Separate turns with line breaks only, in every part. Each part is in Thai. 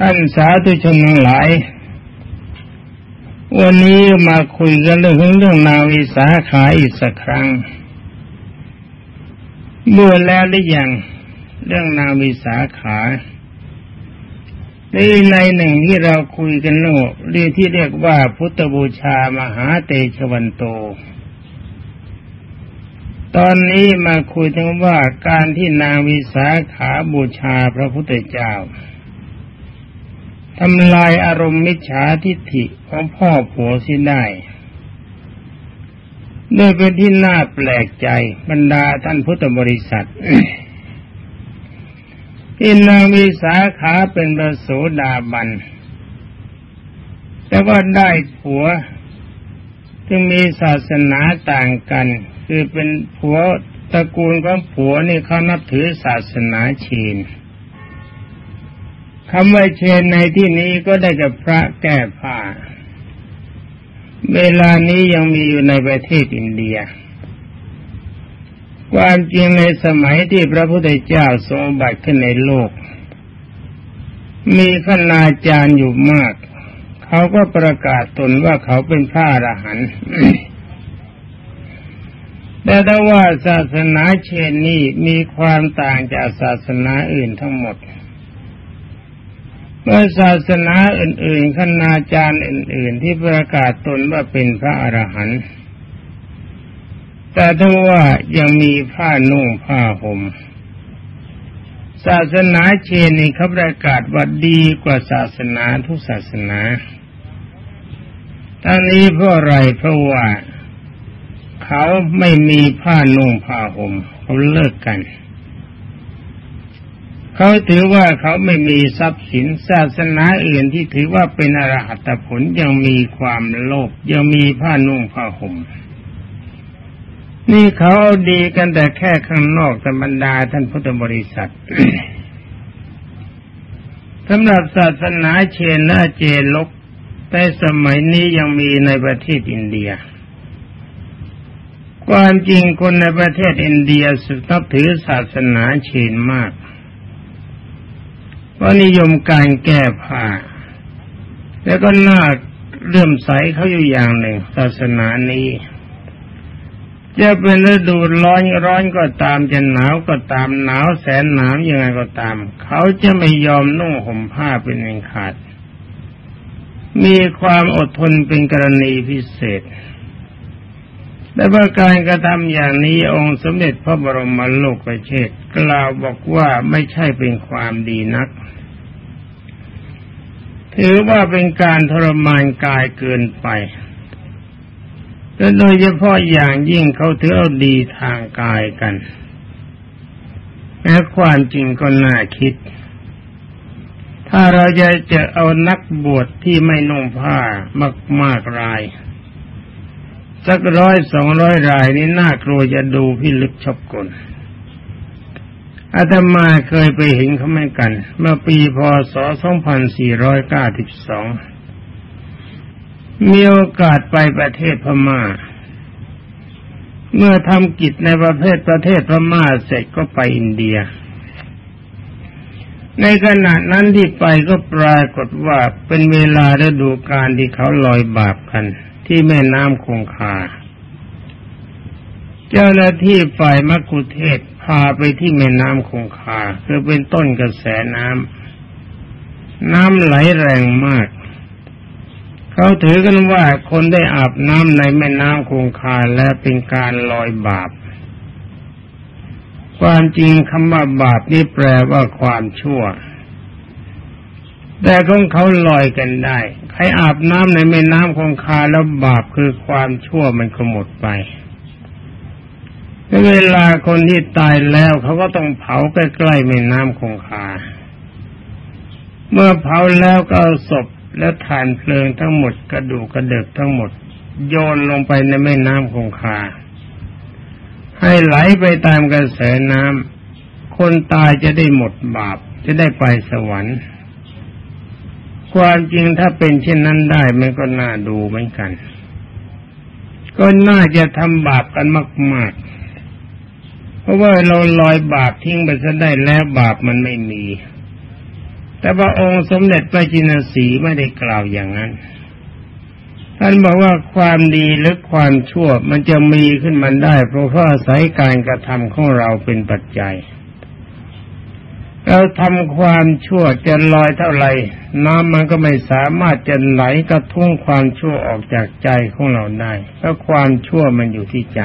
ท่านสาธุชนทั้งหลาย วันนี้มาคุยกันเรื่องเรื่องนาวิสาขาอีกสักครั้ง เมื่อแล้วหรือยังเรื่องนาวิสาขาในในหนึ่งที่เราคุยกันโน้เรื่องที่เรียกว่าพุทธบูชามหาเตชวันโต ตอนนี้มาคุยถึงว่าการที่นางวิสาขาบูชาพระพุทธเจ้า ทำลายอารมณ์มิจฉาทิฏฐิของพ่อผัวสิได้ด้วยเป็นที่น่าแปลกใจบรรดาท่านพุทธบริษัทที่นางมีสาขาเป็นประโสดาบัน แต่ว่าได้ผัวจึงมีศาสนาต่างกัน คือเป็นผัวตระกูลของผัวนี่เขานับถือศาสนาชีน คำว่าเชนในที่นี้ก็ได้กับพระแก้ผ้า เวลานี้ยังมีอยู่ในประเทศอินเดีย ความจริงในสมัยที่พระพุทธเจ้าทรงบัติขึ้นในโลก มีขนาจารย์อยู่มาก เขาก็ประกาศตนว่าเขาเป็นพระอรหันต์แต่ถ้าว่าศาสนาเชนนี้มีความต่างจากศาสนาอื่นทั้งหมด เมื่อศาสนาอื่นๆคณาจารย์อื่น ๆ ที่ประกาศตนว่าเป็นพระอรหันต์แต่ถ้าว่ายังมีผ้านุ่งผ้าหม่มศาสนาเชนนี่เขาประกาศว่าดีกว่าศาสนาทุกศาสนาทั้งนี้เพราะอะไรเพราะว่า เขาไม่มีผ้านุ่งผ้าหม่มเขาเลิกกัน เขาถือว่าเขาไม่มีทรัพย์สินศาสนาอื่นที่ถือว่าเป็นอรหัตผลยังมีความโลภยังมีผ้านุ่งผ้าห่มนี่เขาเอาดีกันแต่แค่ข้างนอกแต่บรรดาท่านพุทธบริษัทสำหรับศาสนาเชนนาเจลกแต่สมัยนี้ยังมีในประเทศอินเดีย ความจริงคนในประเทศอินเดียสุนับถือศาสนาเชนมาก ว่านิยมการแก้ผ้า แล้วก็น่าเลื่อมใสเขาอยู่อย่างหนึ่ง ศาสนานี้จะเป็นฤดูร้อนร้อนก็ตามจะหนาวก็ตามหนาวแสนหนาวยังไงก็ตาม เขาจะไม่ยอมนุ่งห่มผ้าเป็นเองขาด มีความอดทนเป็นกรณีพิเศษ แต่ว่าการกระทำอย่างนี้องค์สมเด็จพระบรมโลกเชษกล่าวบอกว่าไม่ใช่เป็นความดีนัก ถือว่าเป็นการทรมานกายเกินไปและโดยเฉพาะอย่างยิ่งเขาถือเอาดีทางกายกันแม้ความจริงก็น่าคิด ถ้าเราจะจะเอานักบวชที่ไม่นุ่งผ้ามากๆราย สักร้อยสองร้อยรายนี่น่ากลัวจะดูพิลึกชอบกลอาตมาเคยไปเห็นเขาเหมือนกัน เมื่อปีพศ 2492 มีโอกาสไปประเทศพมา่า เมื่อทำกิจในประเภทประเทศพม่าเสร็จก็ไปอินเดีย ในขณะนั้นที่ไปก็ปรากฏว่าเป็นเวลาฤดูการที่เขาลอยบาปกัน ที่แม่น้ำคงคา เจ้าหน้าที่ฝ่ายมักคุเทศพาไปที่แม่น้ำคงคา คือเป็นต้นกระแสน้ำน้ำไหลแรงมาก เขาถือกันว่าคนได้อาบน้ำในแม่น้ำคงคาและเป็นการลอยบาป ความจริงคำว่าบาปนี่แปลว่าความชั่วแต่ของเขาลอยกันได้ ใครอาบน้ำในแม่น้ำคงคาแล้วบาปคือความชั่วมันก็หมดไปเวลาคนที่ตายแล้วเขาก็ต้องเผาใกล้ๆแม่น้ำคงคา เมื่อเผาแล้วก็เอาศพและฐานเพลิงทั้งหมดกระดูกกระเดิกทั้งหมด โยนลงไปในแม่น้ำคงคา ให้ไหลไปตามกระแสน้ำคนตายจะได้หมดบาปจะได้ไปสวรรค์ ความจริงถ้าเป็นเช่นนั้นได้มันก็น่าดูเหมือนกัน ก็น่าจะทำบาปกันมาก ๆ เพราะว่าเราลอยบาปทิ้งไปซะได้แล้วบาปมันไม่มี แต่ว่าองค์สมเด็จพระจินสีไม่ได้กล่าวอย่างนั้นท่านบอกว่าความดีหรือความชั่วมันจะมีขึ้นมันได้ เพราะว่าอาศัยการกระทำของเราเป็นปัจจัย เราทำความชั่วจะลอยเท่าไหร่น้ำมันก็ไม่สามารถจะไหลกระทุ่งความชั่วออกจากใจของเราได้เพราะความชั่วมันอยู่ที่ใจ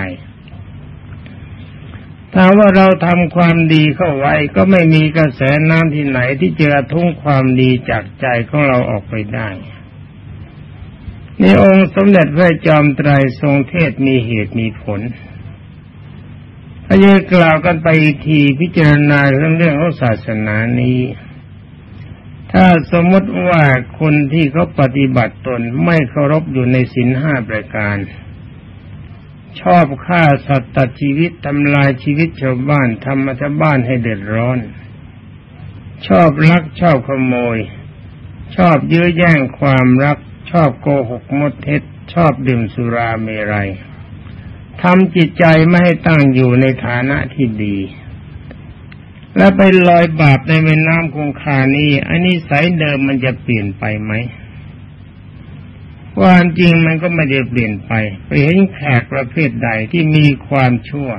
ถ้าว่าเราทำความดีเข้าไว้ก็ไม่มีกระแสน้ำที่ไหนที่จะทุ่งความดีจากใจของเราออกไปได้ในองค์สมเด็จพระจอมไตรทรงเทศมีเหตุมีผล ถ้าจะกล่าวกันไปทีพิจารณาเรื่องเรื่องของศาสนานี้ ถ้าสมมติว่าคนที่เขาปฏิบัติตนไม่เคารพอยู่ในศีลห้าประการ ชอบฆ่าสัตว์ตัดชีวิตทำลายชีวิตชาวบ้านทำมาชาวบ้านให้เดือดร้อน ชอบลักชอบขโมย ชอบยื้อแย่งความรัก ชอบโกหกมดเท็จ ชอบดื่มสุราเมรัย ทำจิตใจไม่ให้ตั้งอยู่ในฐานะที่ดี และไปลอยบาปในแม่น้ำคงคานี้อันนี้สายเดิมมันจะเปลี่ยนไปไหมความจริงมันก็ไม่ได้เปลี่ยนไปไปเห็นแขกประเภทใดที่มีความชั่ว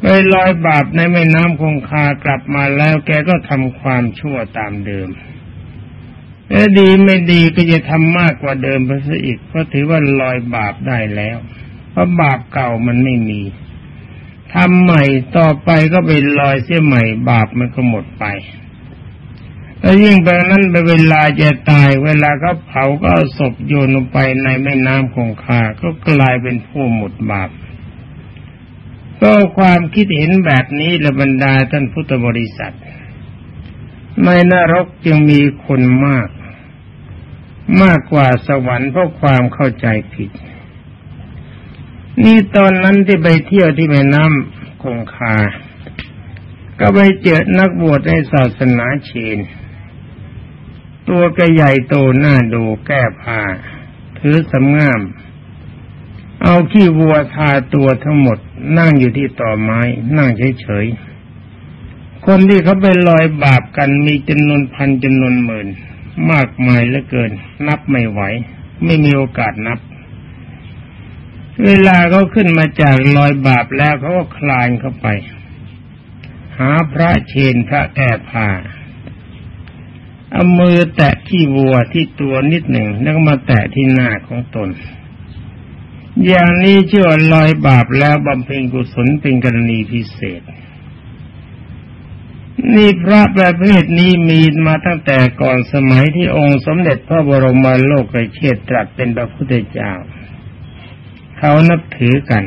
ไปลอยบาปในแม่น้ำคงคากลับมาแล้วแกก็ทำความชั่วตามเดิมและดีไม่ดีก็จะทำมากกว่าเดิมไปซะอีกเพราะถือว่าลอยบาปได้แล้ว เพราะบาปเก่ามันไม่มีทำใหม่ต่อไปก็ไปลอยเสียใหม่ บาปมันก็หมดไป แล้วยิ่งไปนั้นไปเวลาจะตาย เวลาเขาเผาก็เอาศพโยนลงไปในแม่น้ำคงคา ก็กลายเป็นผู้หมดบาปก็ความคิดเห็นแบบนี้ละบรรดาท่านพุทธบริษัท ในนรกจึงมีคนมาก มากกว่าสวรรค์เพราะความเข้าใจผิด นี่ตอนนั้นที่ไปเที่ยวที่แม่น้ำคงคา ก็ไปเจอนักบวชในศาสนาเชน ตัวก็ใหญ่โตหน้าดูแก้ผ้าถือสำงาม เอาขี้วัวทาตัวทั้งหมด นั่งอยู่ที่ต่อไม้ นั่งเฉยๆ คนที่เขาไปลอยบาปกันมีจำนวนพันจำนวนหมื่น มากมายเหลือเกิน นับไม่ไหว ไม่มีโอกาสนับ เวลาเขาขึ้นมาจากลอยบาปแล้วเขาก็คลานเข้าไป หาพระเชนพระแก้ผ้าเอามือแตะที่วัวที่ตัวนิดหนึ่งแล้วก็มาแตะที่หน้าของตน อย่างนี้เชื่อลอยบาปแล้วบำเพ็ญกุศลเป็นกรณีพิเศษ นี่พระประเภทนี้มีมาตั้งแต่ก่อนสมัยที่องค์สมเด็จพระบรมโลกเชษตรัสเป็นพระพุทธเจ้า เขานับถือกัน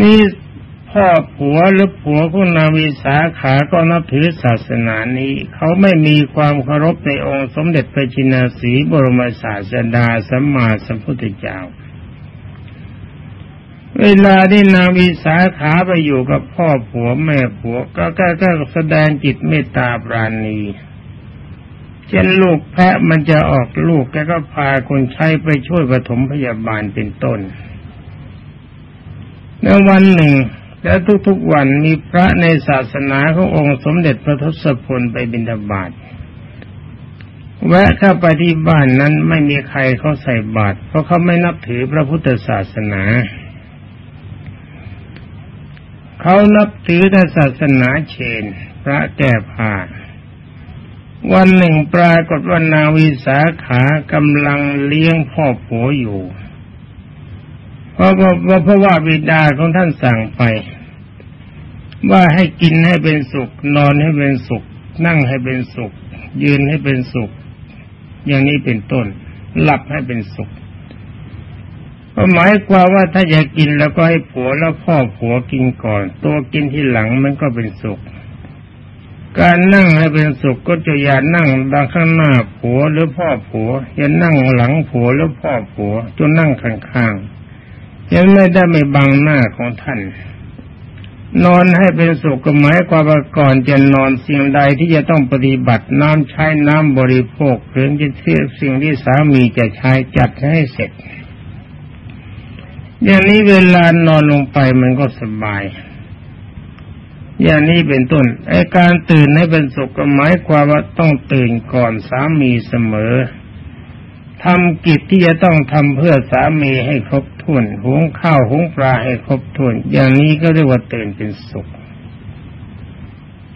นี่พ่อผัวหรือผัวของนาวิสาขาก็นับถือศาสนานี้ เขาไม่มีความเคารพในองค์สมเด็จพระจินาสีบรมศาสดาสัมมาสัมพุทธเจ้า เวลาที่นาวิสาขาไปอยู่กับพ่อผัวแม่ผัวก็ก็ก็แสดงจิตเมตตาปราณี เช่นลูกแพะมันจะออกลูกแกก็พาคนใช้ไปช่วยปฐมพยาบาลเป็นต้นในวันหนึ่ง แล้วทุกๆวันมีพระในศาสนาขององค์สมเด็จพระทศพลไปบิณฑบาตแวะเข้าไปที่บ้านนั้นไม่มีใครเขาใส่บาตรเพราะเขาไม่นับถือพระพุทธศาสนาเขานับถือแต่ศาสนาเชน พระแก้ผ้า วันหนึ่งปรากฏว่านาวิสาขากำลังเลี้ยงพ่อผัวอยู่ เพราะว่าเพราะว่าบิดาของท่านสั่งไป ว่าให้กินให้เป็นสุข นอนให้เป็นสุข นั่งให้เป็นสุข ยืนให้เป็นสุข อย่างนี้เป็นต้น หลับให้เป็นสุขก็หมายความว่าถ้าอยากกินแล้วก็ให้ผัวแล้วพ่อผัวกินก่อน ตัวกินที่หลังมันก็เป็นสุข การนั่งให้เป็นสุขก็จะอย่านั่งบางข้างหน้าผัวหรือพ่อผัว อย่านั่งหลังผัวหรือพ่อผัวจนนั่งข้างๆยังไม่ได้ไม่บังหน้าของท่าน นอนให้เป็นสุขก็หมายความว่าก่อนจะนอนสิ่งใดที่จะต้องปฏิบัติน้ำใช้น้ำบริโภคหรือจะเทียบสิ่งที่สามีจะใช้จัดให้เสร็จ อย่างนี้เวลานอนลงไปมันก็สบาย อย่างนี้เป็นต้นไอการตื่นให้เป็นสุขหมายความว่าต้องตื่นก่อนสามีเสมอทำกิจที่จะต้องทำเพื่อสามีให้ครบถ้วนหุงข้าวหุงปลาให้ครบถ้วน อย่างนี้ก็เรียกว่าตื่นเป็นสุข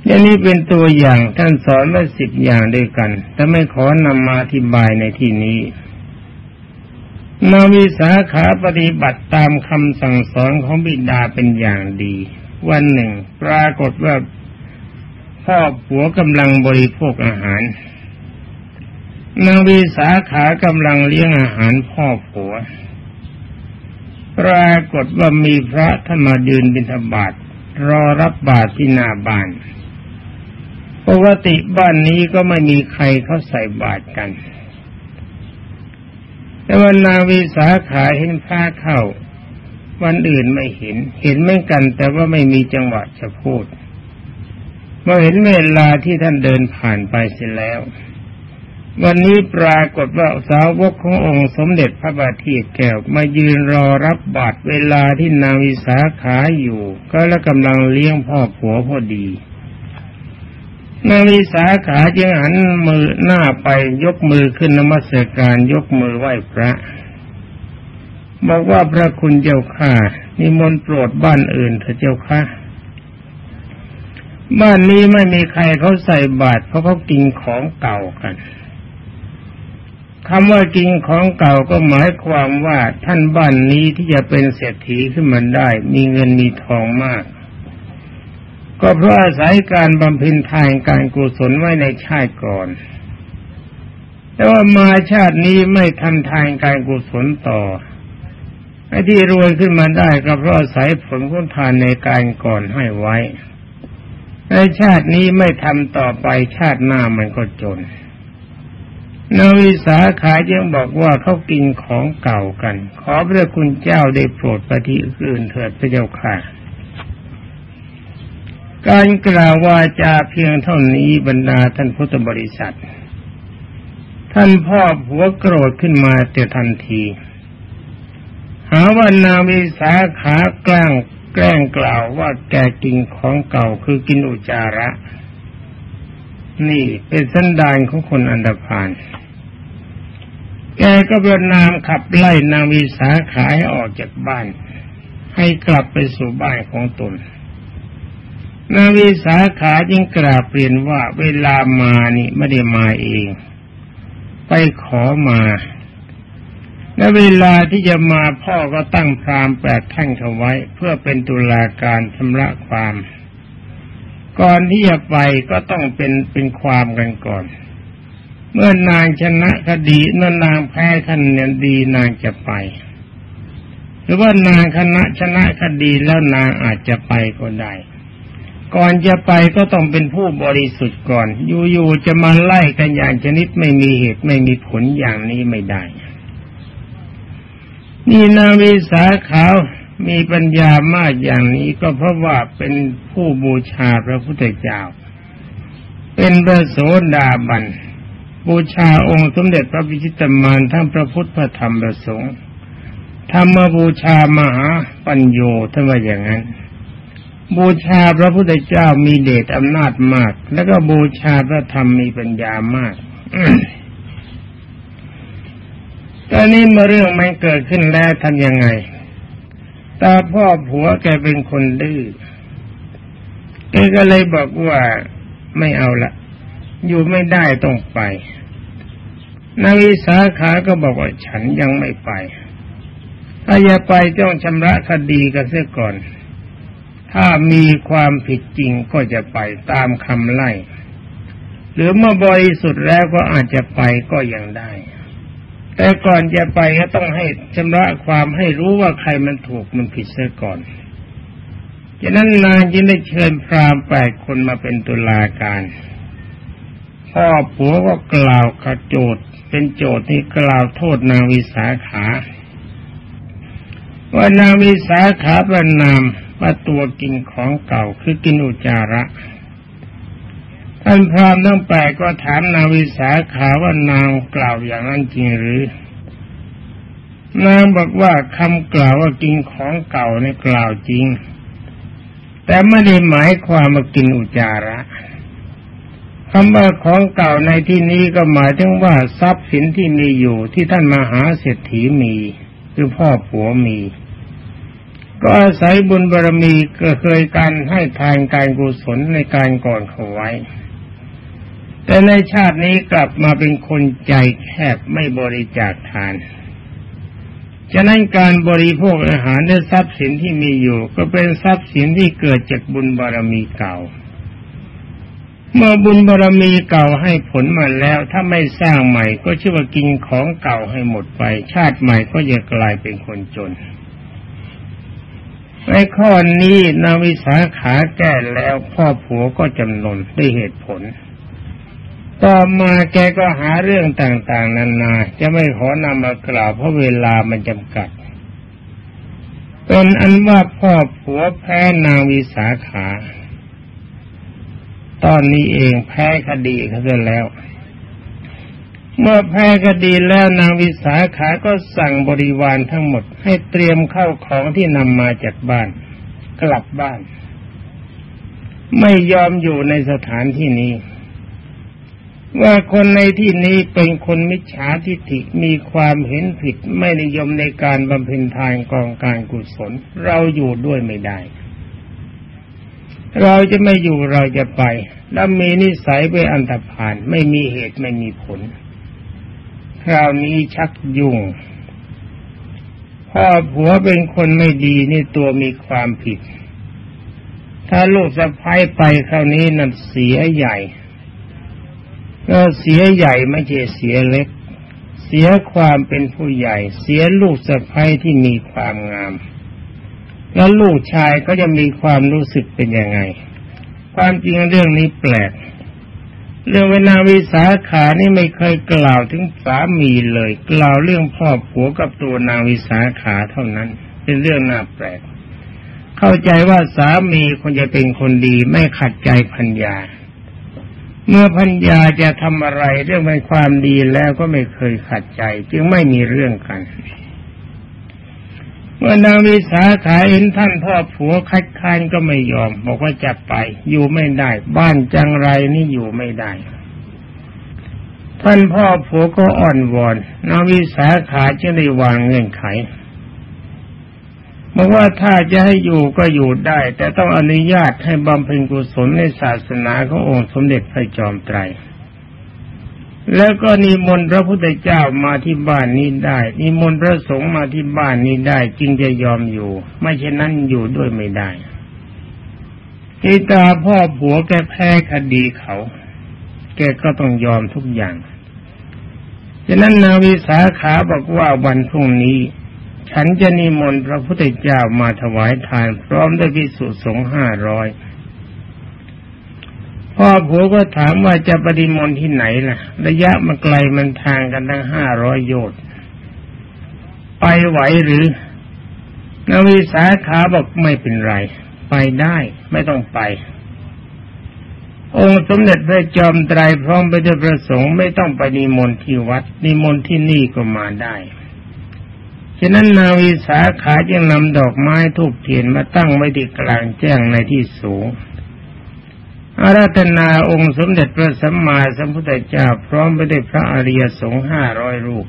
อย่างนี้เป็นตัวอย่างท่านสอนไว้สิบอย่างด้วยกัน แต่ไม่ขอนำมาอธิบายในที่นี้นาวิสาขาปฏิบัติตามคำสั่งสอนของบิดาเป็นอย่างดี วันหนึ่ง ปรากฏว่าพ่อผัวกำลังบริโภคอาหารนางวิสาขากำลังเลี้ยงอาหารพ่อผัว ปรากฏว่ามีพระท่านมายืนบิณฑบาตรอรับบาตรที่หน้าบ้านปกติบ้านนี้ก็ไม่มีใครเขาใส่บาตรกัน แต่ว่านางวิสาขาเห็นพระเข้า วันอื่นไม่เห็น เห็นไม่กัน แต่ว่าไม่มีจังหวะจะพูดเมื่อเห็นเวลาที่ท่านเดินผ่านไปเสร็จแล้ว วันนี้ปรากฏว่าสาวกขององค์สมเด็จพระบาทีแก้วมายืนรอรับบาตรเวลาที่นางวิสาขาอยู่ ก็แล้วกำลังเลี้ยงพ่อผัวพอดีนางวิสาขาจึงหันมือหน้าไปยกมือขึ้นนมัสการยกมือไหว้พระ บอกว่าพระคุณเจ้าข้านิมนต์โปรดบ้านอื่นเถอะเจ้าค่ะบ้านนี้ไม่มีใครเขาใส่บาตรเพราะเขากินของเก่ากันคำว่ากินของเก่าก็หมายความว่าท่านบ้านนี้ที่จะเป็นเศรษฐีขึ้นมาได้ มีเงินมีทองมาก ก็เพราะอาศัยการบำเพ็ญทานการกุศลไว้ในชาติก่อน แต่ว่ามาชาตินี้ไม่ทำทานการกุศลต่อ ไอ้ที่รวยขึ้นมาได้ก็เพราะอาศัยผลของทานในการก่อนให้ไว้ในชาตินี้ไม่ทำต่อไปชาติหน้ามันก็จนนาวิสาขายังบอกว่าเขากินของเก่ากัน ขอพระคุณเจ้าได้โปรดปฏิอื่นเถิดพระเจ้าค่ะ การกล่าววาจาเพียงเท่านี้บรรดาท่านพุทธบริษัท ท่านพ่อผัวโกรธขึ้นมาแต่ทันที ว่านาวิสาขาแกล้งแกล้งกล่าวว่าแกกินของเก่าคือกินอุจาระ นี่เป็นสันดานของคนอันดพานแกก็ประนามขับไล่นางวิสาขาให้ออกจากบ้าน ให้กลับไปสู่บ้านของตน นางวิสาขาจึงกราบเปลี่ยนว่าเวลามานี่ไม่ได้มาเอง ไปขอมา และเวลาที่จะมาพ่อก็ตั้งพรามแปดแท่งเขาไว้ เพื่อเป็นตุลาการชำระความ ก่อนที่จะไปก็ต้องเป็นเป็นความกันก่อน เมื่อนางชนะคดีนนางแพ้คะแนนดีนางจะไป หรือว่านางคณะชนะคดีแล้วนางอาจจะไปก็ได้ก่อนจะไปก็ต้องเป็นผู้บริสุทธิ์ก่อน อยู่ๆจะมาไล่กันอย่างชนิดไม่มีเหตุไม่มีผลอย่างนี้ไม่ได้ นี่นางวิสาขาวมีปัญญามากอย่างนี้ก็เพราะว่าเป็นผู้บูชาพระพุทธเจ้า เป็นพระโสดาบัน บูชาองค์สมเด็จพระพิชิตมารทั้งพระพุทธพระธรรมพระสงฆ์ธรรมบูชามหาปัญโยท่านว่าอย่างนั้น บูชาพระพุทธเจ้ามีเดชอำนาจมาก แล้วก็บูชาพระธรรมมีปัญญามาก ตอนนี้มาเรื่องมันเกิดขึ้นแล้วทำยังไง ตาพ่อผัวแกเป็นคนดื้อแกก็เลยบอกว่าไม่เอาละอยู่ไม่ได้ต้องไปนาวิสาขาก็บอกว่าฉันยังไม่ไป ถ้าจะไปต้องชำระคดีกันเสียก่อน ถ้ามีความผิดจริงก็จะไปตามคำไล่ หรือเมื่อบริสุทธิ์แล้วก็อาจจะไปก็ยังได้ แต่ก่อนจะไปก็ต้องให้ชำระความให้รู้ว่าใครมันถูกมันผิดเสียก่อนฉะนั้นนางจึงได้เชิญพราหมณ์แปดคนมาเป็นตุลาการ พ่อผัวก็กล่าวขโจทย์เป็นโจทย์ที่กล่าวโทษนางวิสาขา ว่านางวิสาขาประนามว่าตัวกินของเก่าคือกินอุจาระ ท่านพรามทั้งแปดก็ถามนางวิสาขาว่านางกล่าวอย่างนั้นจริงหรือ นางบอกว่าคำกล่าวว่ากินของเก่าในกล่าวจริง แต่ไม่ได้หมายความมากินอุจาระคำว่าของเก่าในที่นี้ก็หมายถึงว่าทรัพย์สินที่มีอยู่ที่ท่านมหาเศรษฐีมีคือพ่อผัวมี ก็อาศัยบุญบารมีก็เคยการให้ทานการกุศลในการก่อนเขาไว้ แต่ในชาตินี้กลับมาเป็นคนใจแคบไม่บริจาคทาน ฉะนั้นการบริโภคอาหารและทรัพย์สินที่มีอยู่ ก็เป็นทรัพย์สินที่เกิดจากบุญบารมีเก่า เมื่อบุญบารมีเก่าให้ผลมาแล้ว ถ้าไม่สร้างใหม่ก็ชื่อว่ากินของเก่าให้หมดไป ชาติใหม่ก็จะกลายเป็นคนจนในข้อนี้นาวิสาขาแก้แล้วพ่อผัวก็จำนนด้วยเหตุผล ต่อมาแกก็หาเรื่องต่างๆ นานา จะไม่ขอนำมากล่าวเพราะเวลามันจำกัด เป็นอันว่าพ่อผัวแพ้นางวิสาขา ตอนนี้เองแพ้คดีเขาเสร็จแล้ว เมื่อแพ้คดีแล้วนางวิสาขาก็สั่งบริวารทั้งหมด ให้เตรียมเข้าของที่นำมาจากบ้าน กลับบ้าน ไม่ยอมอยู่ในสถานที่นี้ ว่าคนในที่นี้เป็นคนมิจฉาทิฏฐิมีความเห็นผิดไม่นิยมในการบำเพ็ญทานกองการกุศล เราอยู่ด้วยไม่ได้ เราจะไม่อยู่เราจะไป แล้วมีนิสัยไปอันตรพานไม่มีเหตุไม่มีผล คราวนี้ชักยุ่งพ่อผัวเป็นคนไม่ดีนี่ตัวมีความผิด ถ้าลูกสะพ้ายไปคราวนี้นั่นเสียใหญ่ ก็เสียใหญ่ไม่ใช่เสียเล็ก เสียความเป็นผู้ใหญ่ เสียลูกสะใภ้ที่มีความงาม แล้วลูกชายก็จะมีความรู้สึกเป็นยังไง ความจริงเรื่องนี้แปลก เรื่องเวลาวิสาขานี่ไม่เคยกล่าวถึงสามีเลย กล่าวเรื่องพ่อผัวกับตัวนางวิสาขาเท่านั้น เป็นเรื่องน่าแปลก เข้าใจว่าสามีคงจะเป็นคนดีไม่ขัดใจพัญญา เมื่อพัญญาจะทำอะไรเรื่องเป็นความดีแล้วก็ไม่เคยขัดใจ จึงไม่มีเรื่องกัน เมื่อนางวิสาขาเห็นท่านพ่อผัวคัดค้านก็ไม่ยอม บอกว่าจะไป อยู่ไม่ได้ บ้านจังไรนี่อยู่ไม่ได้ ท่านพ่อผัวก็อ่อนวอนนางวิสาขาจึงได้วางเงื่อนไข บอกว่าถ้าจะให้อยู่ก็อยู่ได้ แต่ต้องอนุญาตให้บำเพ็ญกุศลในศาสนาขององค์สมเด็จพระจอมไตร แล้วก็นิมนต์พระพุทธเจ้ามาที่บ้านนี้ได้ นิมนต์พระสงฆ์มาที่บ้านนี้ได้จึงจะยอมอยู่ ไม่เช่นนั้นอยู่ด้วยไม่ได้ที่ตาพ่อผัวแกแพ้คดีเขา แกก็ต้องยอมทุกอย่างฉะนั้นนาวิสาขาบอกว่าวันพรุ่งนี้ ฉันจะนิมนต์พระพุทธเจ้ามาถวายทาน พร้อมด้วยพิสุสงฆ์ห้าร้อยพ่อผัวก็ถามว่าจะปฏิมนต์ที่ไหนล่ะ ระยะมันไกลมันทางกันตั้งห้าร้อยโยชน์ไปไหวหรือนาวิสาขาบอกไม่เป็นไร ไปได้ไม่ต้องไป องค์สมเด็จพระจอมไตรพร้อมไปด้วยพระสงฆ์ไม่ต้องไปนิมนต์ที่วัดนิมนต์ที่นี่ก็มาได้ ฉะนั้นนาวิสาขาจึงนำดอกไม้ทูบเทียนมาตั้งไว้ที่กลางแจ้งในที่สูง อาราธนาองค์สมเด็จพระสัมมาสัมพุทธเจ้าพร้อมไปด้วยพระอริยสงฆ์ห้าร้อยรูป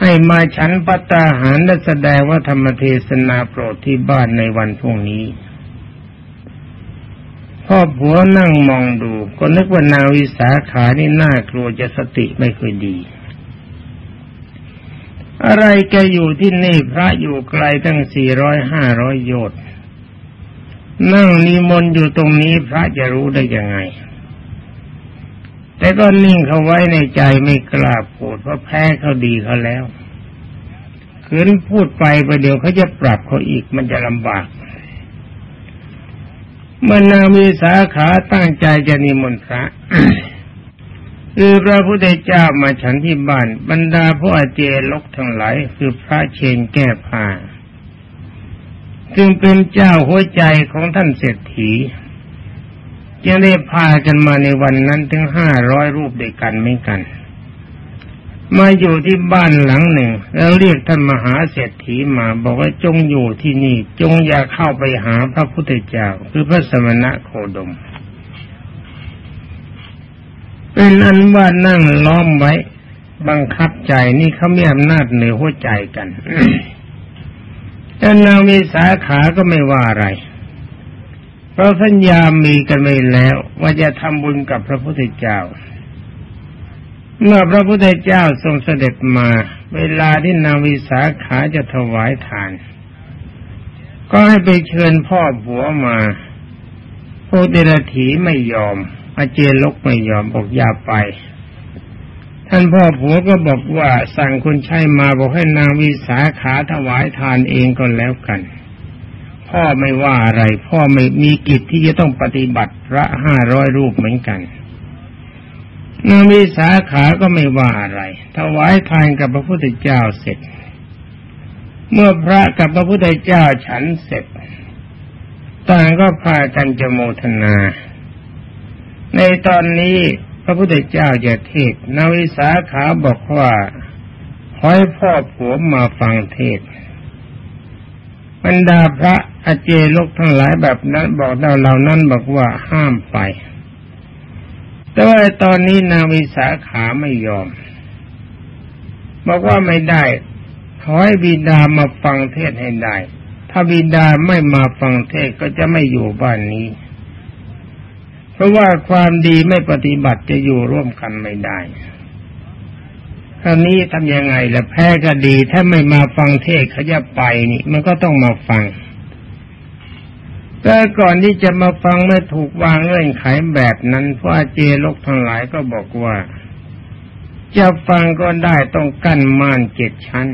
ให้มาฉันปัตตาหารและแสดงว่าธรรมเทศนาโปรดที่บ้านในวันพรุ่งนี้พ่อผัวนั่งมองดู ก็นึกว่านาวิสาขานี่น่ากลัวจะสติไม่ค่อยดี อะไรแกอยู่ที่นี่พระอยู่ไกลตั้งสี่ร้อยห้าร้อยโยชน์นั่งนิมนต์อยู่ตรงนี้พระจะรู้ได้ยังไง แต่ก็นิ่งเขาไว้ในใจไม่กล้าพูดเพราะแพ้เขาดีเขาแล้วขืนพูดไปประเดี๋ยวเขาจะปรับเขาอีกมันจะลำบาก เมื่อนางมีสาขาตั้งใจจะนิมนต์พระ คือพระพุทธเจ้ามาฉันที่บ้าน บรรดาผู้อาเจลกทั้งหลายคือพระเชนแก้ผ้าซึ่งเป็นเจ้าหัวใจของท่านเศรษฐีจึงได้พากันมาในวันนั้นถึงห้าร้อยรูปด้วยกันไม่กัน มาอยู่ที่บ้านหลังหนึ่ง แล้วเรียกท่านมหาเศรษฐีมาบอกว่าจงอยู่ที่นี่ จงอย่าเข้าไปหาพระพุทธเจ้า คือพระสมณะโคดม เป็นอันว่านั่งล้อมไว้ บังคับใจนี่เขามีอำนาจเหนือหัวใจกันแต่นางมีสาขาก็ไม่ว่าอะไร เพราะสัญญามีกันไปแล้ว ว่าจะทำบุญกับพระพุทธเจ้า เมื่อพระพุทธเจ้าทรงเสด็จมา เวลาที่นางวิสาขาจะถวายทาน ก็ให้ไปเชิญพ่อผัวมาโพเดรถีไม่ยอม อาเจนลกไม่ยอมบอกอย่าไป ท่านพ่อผัวก็บอกว่าสั่งคนใช้มาบอกให้นางวิสาขาถวายทานเองก็แล้วกัน พ่อไม่ว่าอะไร พ่อไม่มีกิจที่จะต้องปฏิบัติพระห้าร้อยรูปเหมือนกันนางวิสาขาก็ไม่ว่าอะไรถวายทานกับพระพุทธเจ้าเสร็จ เมื่อพระกับพระพุทธเจ้าฉันเสร็จ ต่างก็พากันจะโมทนา ในตอนนี้พระพุทธเจ้าจะเทศนาวิสาขาบอกว่าขอให้พ่อผัวมาฟังเทศบรรดาพระอาเจโลกทั้งหลายแบบนั้นบอกเราเหล่านั้นบอกว่าห้ามไป แต่ว่าตอนนี้นางวิสาขาไม่ยอม บอกว่าไม่ได้ ขอให้บิดามาฟังเทศให้ได้ ถ้าบิดาไม่มาฟังเทศก็จะไม่อยู่บ้านนี้ ราะว่าความดีไม่ปฏิบัติจะอยู่ร่วมกันไม่ได้คราวนี้ทำยังไงล่ะแพ้ก็ดี ถ้าไม่มาฟังเทศเขาจะไปนี่ มันก็ต้องมาฟัง แต่ก่อนที่จะมาฟังไม่ถูกวางเงื่อนไขแบบนั้นพระเจลกทั้งหลายก็บอกว่า จะฟังก็ได้ต้องกั้นม่านเจ็ดชั้น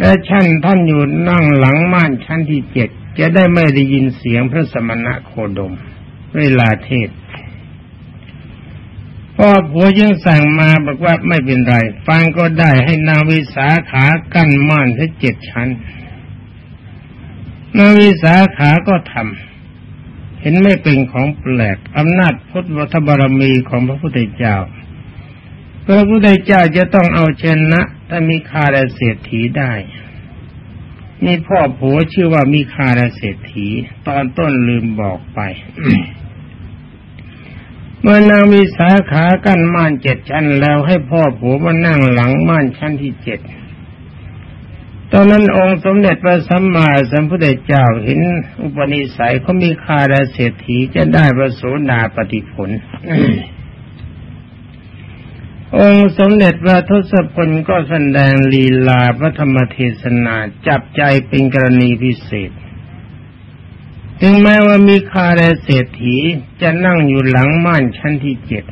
และชั้นท่านอยู่นั่งหลังม่านชั้นที่เจ็ดจะได้ไม่ได้ยินเสียงพระสมณะโคดม เวลาเทศพ่อผัวยังสั่งมาบอกว่าไม่เป็นไร ฟังก็ได้ให้นางวิสาขากั้นม่านทั้งเจ็ดชั้นนางวิสาขาก็ทำเห็นไม่เป็นของแปลกอำนาจพุทธบารมีของพระพุทธเจ้า พระพุทธเจ้าจะต้องเอาชนะถ้ามีคาราเศรษฐีได้นี่พ่อผัวชื่อว่ามีคาราเศรษฐี ตอนต้นลืมบอกไป เมื่อนางมีสาขากั้นม่านเจ็ดชั้นแล้วให้พ่อผัวมานั่งหลังม่านชั้นที่เจ็ดตอนนั้นองค์สมเด็จพระสัมมาสัมพุทธเจ้าเห็นอุปนิสัยเขามีคาราเศรษฐีจะได้ประโสดาปฏิผล องค์สมเด็จพระทศพลก็แสดงลีลาพระธรรมเทศนาจับใจเป็นกรณีพิเศษ ถึงแม้ว่ามีคาราเศรษฐีจะนั่งอยู่หลังม่านชั้นที่เจ็ด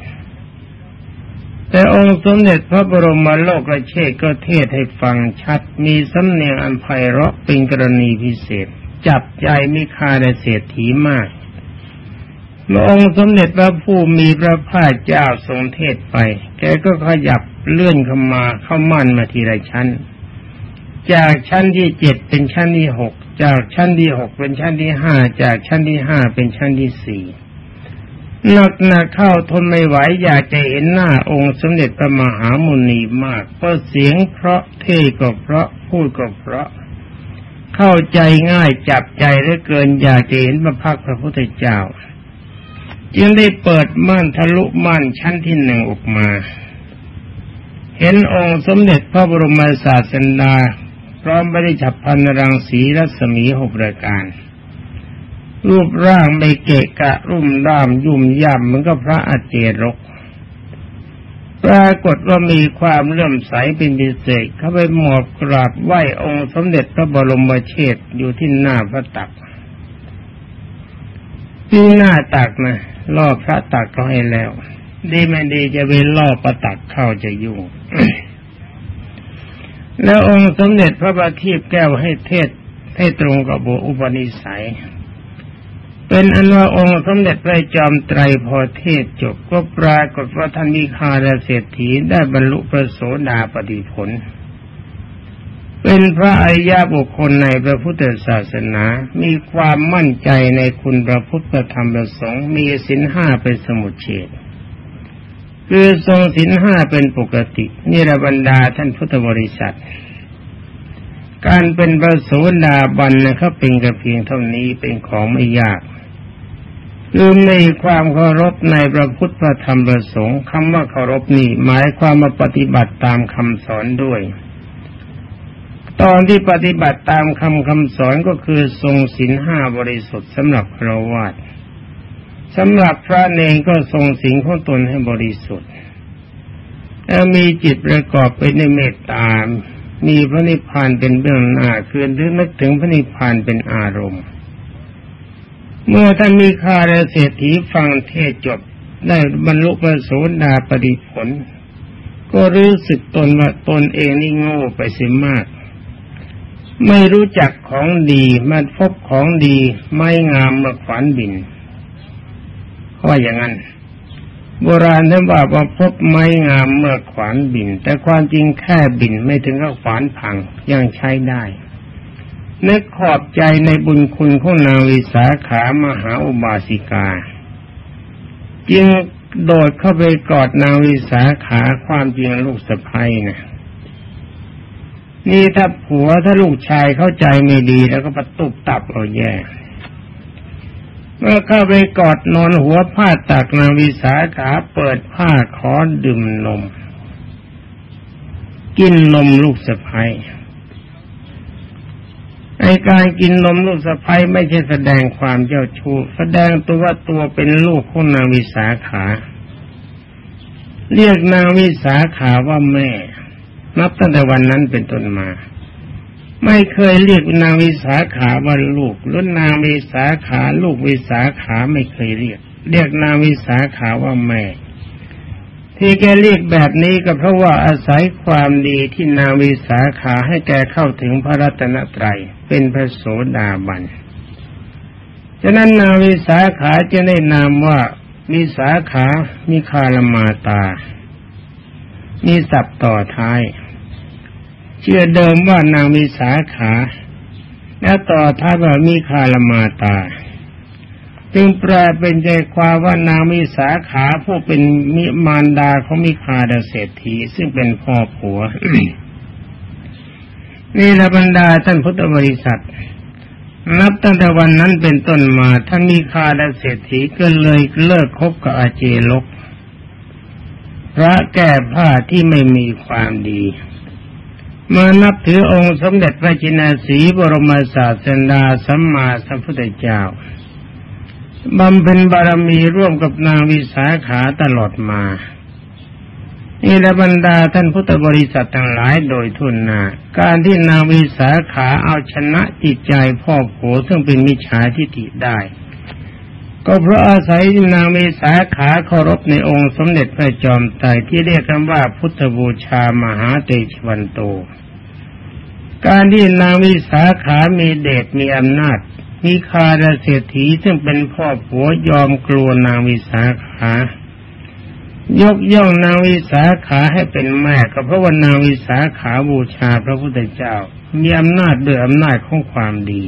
แต่องค์สมเด็จพระบรมโลกเชษก็เทศให้ฟังชัด มีสำเนียงอันไพเราะเป็นกรณีพิเศษ จับใจมิคาในเศรษฐีมากเมื่อองค์สมเด็จพระผู้มีพระภาคเจ้าทรงเทศไป แกก็ขยับเลื่อนเข้ามาเข้ามั่นมาทีละชั้น จากชั้นที่เจ็ดเป็นชั้นที่หกจากชั้นที่หกเป็นชั้นที่ห้าจากชั้นที่ห้าเป็นชั้นที่สี่หนักหนักเข้าทนไม่ไหวอยากจะเห็นหน้าองค์สมเด็จพระมหามุนีมากเพราะเสียงเพราะเท่ก็เพราะพูดก็เพราะ เข้าใจง่ายจับใจเหลือเกินอยากจะเห็นพระพักพระพุทธเจ้า จึงได้เปิดม่านทะลุม่านชั้นที่หนึ่งออกมา เห็นองค์สมเด็จพระบรมศาสดา ร้อมบริจับพันรังสีรัศมีหกรายการ รูปร่างไม่เกะกะรุ่มร่ามยุ่มย่ำเหมือนกับพระอาเจรก ปรากฏว่ามีความเลื่อมใสเป็นพิเศษเข้าไปหมอบกราบไหว้องค์สมเด็จพระบรมเชษอยู่ที่หน้าพระตักที่หน้าตักนะล่อพระตักก็ให้แล้ว ดีไม่ดีจะไปล่อประตักเข้าจะยุ่ง แล้วองค์สมเด็จพระบาทีพแก้วให้เทศให้ตรงกับบุอุปนิสัย เป็นอันว่าองค์สมเด็จพระจอมไตรพอเทศจบก็ปรากฏว่าท่านมีคาราเศรษฐีได้บรรลุพระโสดาปฏิผล เป็นพระอริยบุคคลในพระพุทธศาสนา มีความมั่นใจในคุณพระพุทธธรรมประสงค์ มีสินห้าเป็นสมุเฉด คือทรงศีลห้าเป็นปกตินี่ระบรรดาท่านพุทธบริษัท การเป็นประโสดาบันนะครับเป็นกระเพียงเท่านี้เป็นของไม่ยากคือมีความเคารพในพระพุทธธรรมประสงค์คำว่าเคารพนี่หมายความมาปฏิบัติตามคำสอนด้วย ตอนที่ปฏิบัติตามคำคำสอนก็คือทรงศีลห้าบริสุทธิ์สำหรับพระวาด สำหรับพระเนงก็ทรงศีลของตนให้บริสุทธิ์และมีจิตประกอบไปในเมตตา มีพระนิพพานเป็นเบื้องหน้าคืนนึกถึงพระนิพพานเป็นอารมณ์ เมื่อท่านมีคาเศรษฐีฟังเทศจบได้บรรลุพระโสดาปฏิผล ก็รู้สึกตนว่าตนเองนี่โง่ไปเสียมาก ไม่รู้จักของดีมาพบของดี ไม่งามเมื่อขวานบิน ว่าอย่างนั้น โบราณท่านว่าว่าพบไม้งามเมื่อขวานบิน แต่ความจริงแค่บินไม่ถึงกับขวานพังยังใช้ได้นึกขอบใจในบุญคุณของนางวิสาขามหาอุบาสิกา จึงโดดเข้าไปกอดนางวิสาขาความจริงลูกสะพ้ยนะนี่ถ้าผัวถ้าลูกชายเข้าใจไม่ดีแล้วก็ประตุบตับเราแย่ เมื่อเข้าไปกอดนอนหัวผ้าตักนางวิสาขาเปิดผ้าขอดื่มนม กินนมลูกสะพ้ยไอการกินนมลูกสะพ้ยไม่ใช่แสดงความเจ้าชู้แสดงตัวว่าตัวเป็นลูกของนางวิสาขา เรียกนางวิสาขาว่าแม่ นับตั้งแต่วันนั้นเป็นต้นมา ไม่เคยเรียกนางวิสาขาว่าลูกหรือนางวิสาขาลูกวิสาขาไม่เคยเรียก เรียกนางวิสาขาว่าแม่ ที่แกเรียกแบบนี้ก็เพราะว่าอาศัยความดีที่นางวิสาขาให้แกเข้าถึงพระรัตนตรัยเป็นพระโสดาบันฉะนั้นนางวิสาขาจะได้นามว่ามีสาขา มีคารมาตา มีสับต่อท้าย เชื่อเดิมว่านางมีสาขา และต่อท้ายว่ามีคารมาตา จึงแปลเป็นใจความว่านางมีสาขาผู้เป็นมิมารดาของมิคาดเศรษฐีซึ่งเป็นพ่อผัวนี่ละบรรดาท่านพุทธบริษัทนับตั้งแต่วันนั้นเป็นต้นมาท่านมีคาดเศรษฐีก็เลยเลิกคบกับอาเจลก พระแก้ผ้าที่ไม่มีความดี มานับถือองค์สมเด็จพระจินาสีบรมศาสดาสัมมาสัมพุทธเจ้าบำเพ็ญบารมีร่วมกับนางวิสาขาตลอดมานี่และบรรดาท่านพุทธบริษัททั้งหลายโดยทุนนาการที่นางวิสาขาเอาชนะจิตใจพ่อโผซึ่งเป็นมิจฉาทิฏฐิได้ ก็เพราะอาศัยนางวิสาขาเคารพในองค์สมเด็จพระจอมไตรที่เรียกกันว่าพุทธบูชามหาเตชวันโต การที่นางวิสาขามีเดชมีอำนาจ มีคาดเศรษฐีซึ่งเป็นพ่อผัวยอมกลัวนางวิสาขายกย่องนางวิสาขาให้เป็นแม่ก็เพราะว่านางวิสาขาบูชาพระพุทธเจ้า มีอำนาจด้วยอำนาจของความดี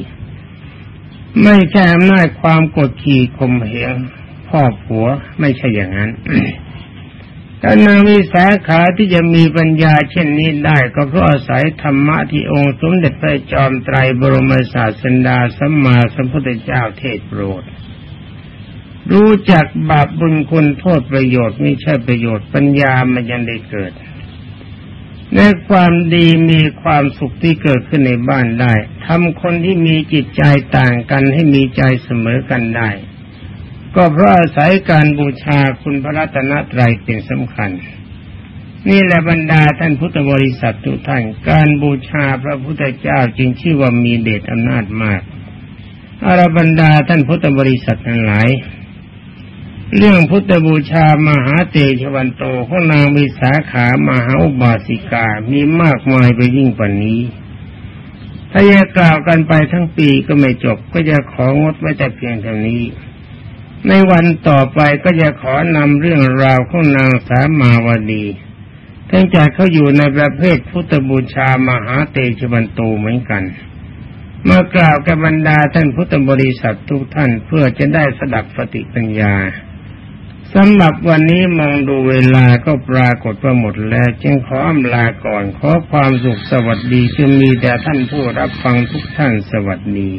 ไม่ใช่อำนาจความกดขี่ข่มเหงพ่อผัวไม่ใช่อย่างนั้นแต่นางวิสาขาที่จะมีปัญญาเช่นนี้ได้ก็เพราะอาศัยธรรมะที่องค์สมเด็จพระจอมไตรบรมศาสดาสัมมาสัมพุทธเจ้าเทศโปรด รู้จักบาปบุญคุณโทษประโยชน์ไม่ใช่ประโยชน์ปัญญามันยังได้เกิด ในความดีมีความสุขที่เกิดขึ้นในบ้านได้ทำคนที่มีจิตใจต่างกันให้มีใจเสมอกันได้ ก็เพราะอาศัยการบูชาคุณพระรัตนตรัยเป็นสำคัญ นี่แหละบรรดาท่านพุทธบริษัททุกท่าน การบูชาพระพุทธเจ้าจึงชื่อว่ามีเดชอำนาจมากอารบรรดาท่านพุทธบริษัททั้งหลาย เรื่องพุทธบูชามหาเตชวันโตของนางวิสาขามหาอุบาสิกา มีมากมายไปยิ่งกว่านี้ ถ้าจะกล่าวกันไปทั้งปีก็ไม่จบ ก็จะของดไว้แต่เพียงเท่านี้ ในวันต่อไปก็จะขอนำเรื่องราวของนางสามาวดีทั้งจากเขาอยู่ในประเภทพุทธบูชามหาเตชวันโตเหมือนกันเมื่อกล่าวกับบรรดาท่านพุทธบริษัททุกท่านเพื่อจะได้สดับปฏิปัญญา สำหรับวันนี้มองดูเวลาก็ปรากฏว่าหมดแล้ว จึงขออำลาก่อน ขอความสุขสวัสดีจะมีแต่ท่านผู้รับฟังทุกท่านสวัสดี